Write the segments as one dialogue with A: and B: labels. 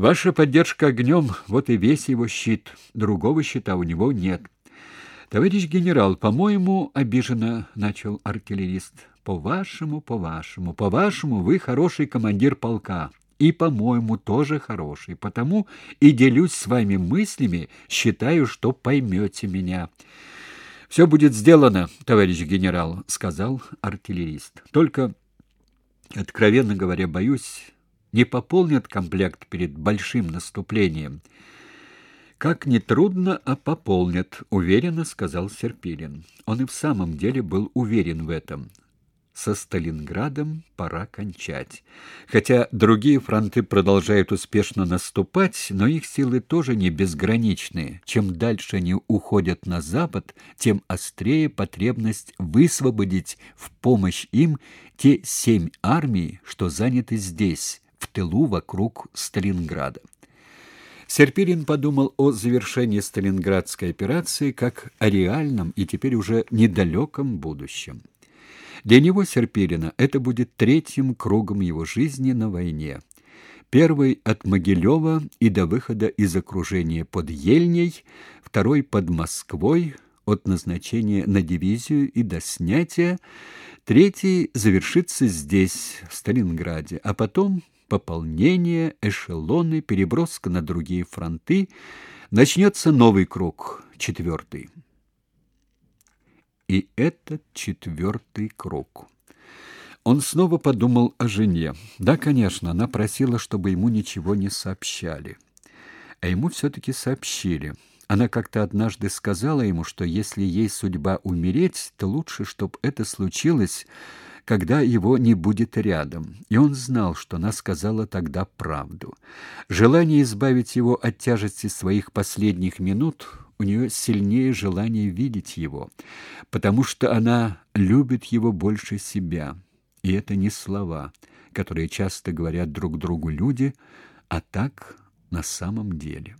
A: Ваша поддержка огнем — вот и весь его щит. Другого щита у него нет. Товарищ генерал, по-моему, обиженно начал артиллерист. По-вашему, по-вашему, по-вашему, вы хороший командир полка. И, по-моему, тоже хороший. Потому и делюсь с вами мыслями, считаю, что поймете меня. «Все будет сделано, товарищ генерал», — сказал артиллерист. «Только, откровенно говоря, боюсь, не пополнят комплект перед большим наступлением». «Как ни трудно, а пополнят», — уверенно сказал Серпилин. Он и в самом деле был уверен в этом со Сталинградом пора кончать. Хотя другие фронты продолжают успешно наступать, но их силы тоже не безграничны. Чем дальше они уходят на запад, тем острее потребность высвободить в помощь им те семь армий, что заняты здесь, тылу вокруг Сталинграда. Серпирин подумал о завершении Сталинградской операции как о реальном и теперь уже недалеком будущем. Для него, Серпилина, это будет третьим кругом его жизни на войне. Первый от Могилева и до выхода из окружения под Ельней, второй под Москвой, от назначения на дивизию и до снятия, третий завершится здесь, в Сталинграде, а потом пополнение, эшелоны, переброска на другие фронты, начнется новый круг, четвертый и этот четвертый круг. Он снова подумал о жене. Да, конечно, она просила, чтобы ему ничего не сообщали. А ему все-таки сообщили. Она как-то однажды сказала ему, что если ей судьба умереть, то лучше, чтобы это случилось, когда его не будет рядом. И он знал, что она сказала тогда правду. Желание избавить его от тяжести своих последних минут у нее сильнее желание видеть его, потому что она любит его больше себя. И это не слова, которые часто говорят друг другу люди, а так на самом деле.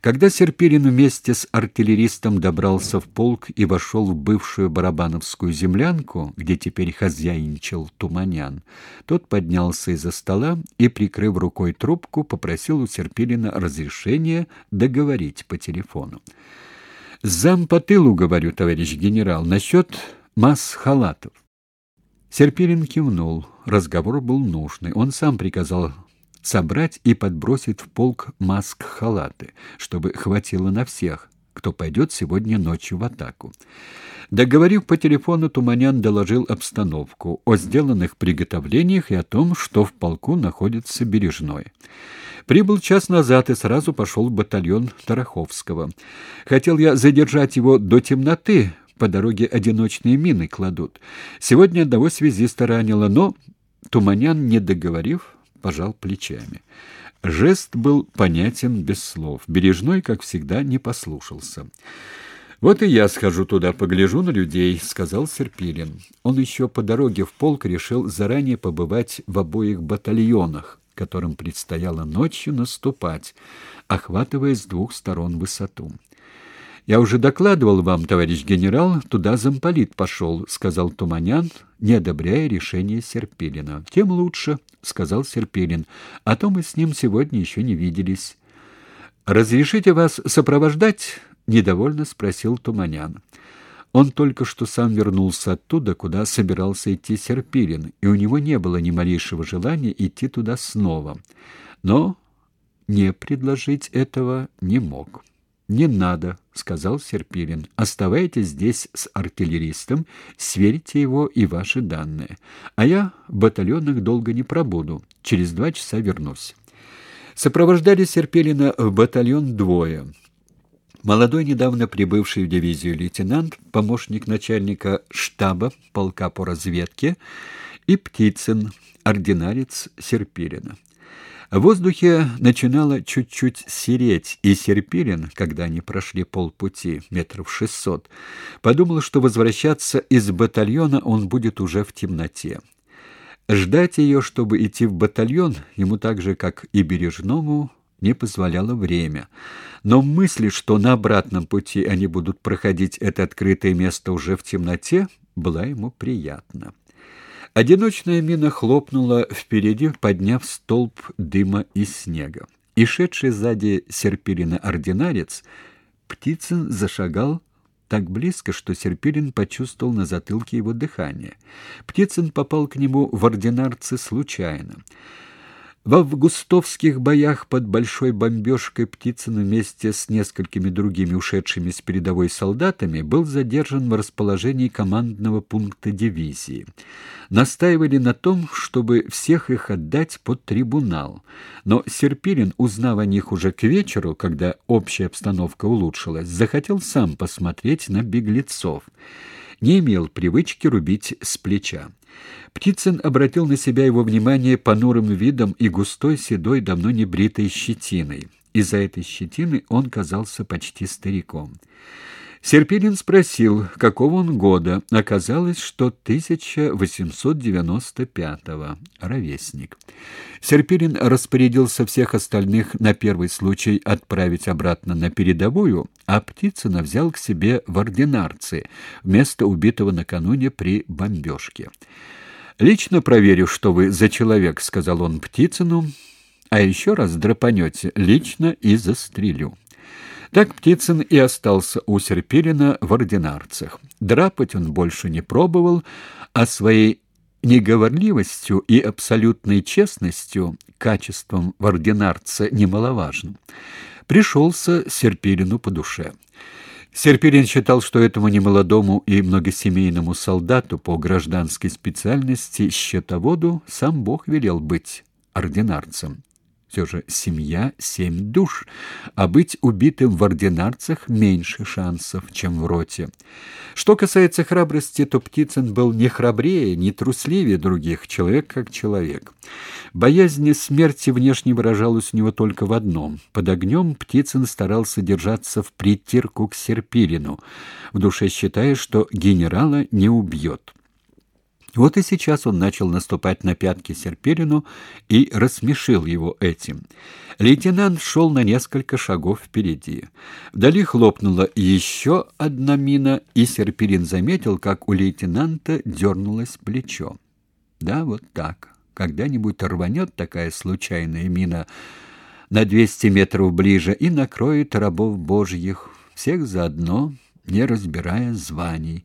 A: Когда Серпирин вместе с артиллеристом добрался в полк и вошел в бывшую барабановскую землянку, где теперь хозяйничал Туманян, тот поднялся из-за стола и, прикрыв рукой трубку, попросил у Серпирина разрешения договорить по телефону. «Зам по тылу, говорю, товарищ генерал, насчет масс-халатов». Серпирин кивнул. Разговор был нужный. Он сам приказал собрать и подбросить в полк маск-халаты, чтобы хватило на всех, кто пойдет сегодня ночью в атаку. Договорив по телефону, Туманян доложил обстановку о сделанных приготовлениях и о том, что в полку находится Бережной. Прибыл час назад и сразу пошел в батальон Тараховского. Хотел я задержать его до темноты, по дороге одиночные мины кладут. Сегодня одного связиста ранило, но Туманян, не договорив, пожал плечами. Жест был понятен без слов. Бережной, как всегда, не послушался. «Вот и я схожу туда, погляжу на людей», — сказал Серпилин. Он еще по дороге в полк решил заранее побывать в обоих батальонах, которым предстояло ночью наступать, охватывая с двух сторон высоту. Я уже докладывал вам, товарищ генерал, туда замполит пошел», — сказал Туманян, не одобряя решение Серпилина. Тем лучше, сказал Серпилин. А то мы с ним сегодня еще не виделись. Разрешите вас сопровождать? недовольно спросил Туманян. Он только что сам вернулся оттуда, куда собирался идти Серпилин, и у него не было ни малейшего желания идти туда снова. Но не предложить этого не мог. «Не надо», — сказал Серпилин. «Оставайтесь здесь с артиллеристом, сверьте его и ваши данные. А я в батальонах долго не пробуду. Через два часа вернусь». Сопровождали Серпилина в батальон двое. Молодой, недавно прибывший в дивизию лейтенант, помощник начальника штаба полка по разведке, и Птицын, ординарец Серпилина. В воздухе начинало чуть-чуть сереть, и Серпилин, когда они прошли полпути, метров шестьсот, подумал, что возвращаться из батальона он будет уже в темноте. Ждать ее, чтобы идти в батальон, ему так же, как и Бережному, не позволяло время. Но мысль, что на обратном пути они будут проходить это открытое место уже в темноте, была ему приятна. Одиночная мина хлопнула впереди, подняв столб дыма из снега. И шедший сзади Серпирина ординарец, Птицын зашагал так близко, что Серпирин почувствовал на затылке его дыхание. Птицын попал к нему в ординарцы случайно. В августовских боях под большой бомбежкой Птицын вместе с несколькими другими ушедшими с передовой солдатами был задержан в расположении командного пункта дивизии. Настаивали на том, чтобы всех их отдать под трибунал. Но Серпирин, узнав о них уже к вечеру, когда общая обстановка улучшилась, захотел сам посмотреть на беглецов. Не имел привычки рубить с плеча. Птицын обратил на себя его внимание понурым видом и густой, седой, давно не бритой щетиной. Из-за этой щетины он казался почти стариком. Серпилин спросил, какого он года. Оказалось, что 1895-го. Ровесник. Серпилин распорядился всех остальных на первый случай отправить обратно на передовую, а Птицына взял к себе в ординарцы вместо убитого накануне при бомбежке. «Лично проверю, что вы за человек», — сказал он Птицыну, — «а еще раз драпанете, лично и застрелю». Так Птицын и остался у Серпилина в ординарцах. Драпать он больше не пробовал, а своей неговорливостью и абсолютной честностью, качеством в ординарце немаловажным, пришелся Серпилину по душе. Серпирин считал, что этому немолодому и многосемейному солдату по гражданской специальности счетоводу сам Бог велел быть ординарцем. Все же семья — семь душ, а быть убитым в ординарцах меньше шансов, чем в роте. Что касается храбрости, то Птицын был не храбрее, не трусливее других, человек как человек. Боязнь смерти внешне выражалась у него только в одном. Под огнем Птицын старался держаться в притирку к Серпирину, в душе считая, что генерала не убьет. Вот и сейчас он начал наступать на пятки Серпирину и рассмешил его этим. Лейтенант шел на несколько шагов впереди. Вдали хлопнула еще одна мина, и Серпирин заметил, как у лейтенанта дернулось плечо. Да, вот так. Когда-нибудь рванет такая случайная мина на двести метров ближе и накроет рабов божьих, всех заодно, не разбирая званий.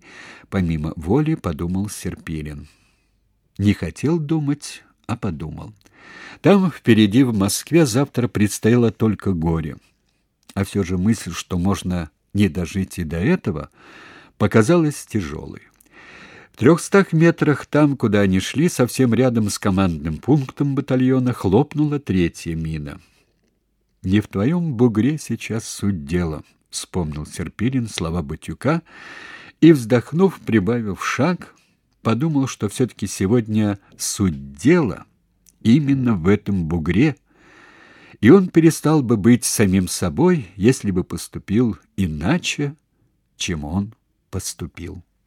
A: Помимо воли подумал Серпилин. Не хотел думать, а подумал. Там впереди в Москве завтра предстояло только горе. А все же мысль, что можно не дожить и до этого, показалась тяжелой. В трехстах метрах там, куда они шли, совсем рядом с командным пунктом батальона, хлопнула третья мина. «Не в твоем бугре сейчас суть дела», — вспомнил Серпилин слова Батюка и, вздохнув, прибавив шаг, подумал, что все-таки сегодня суть дела именно в этом бугре, и он перестал бы быть самим собой, если бы поступил иначе, чем он поступил.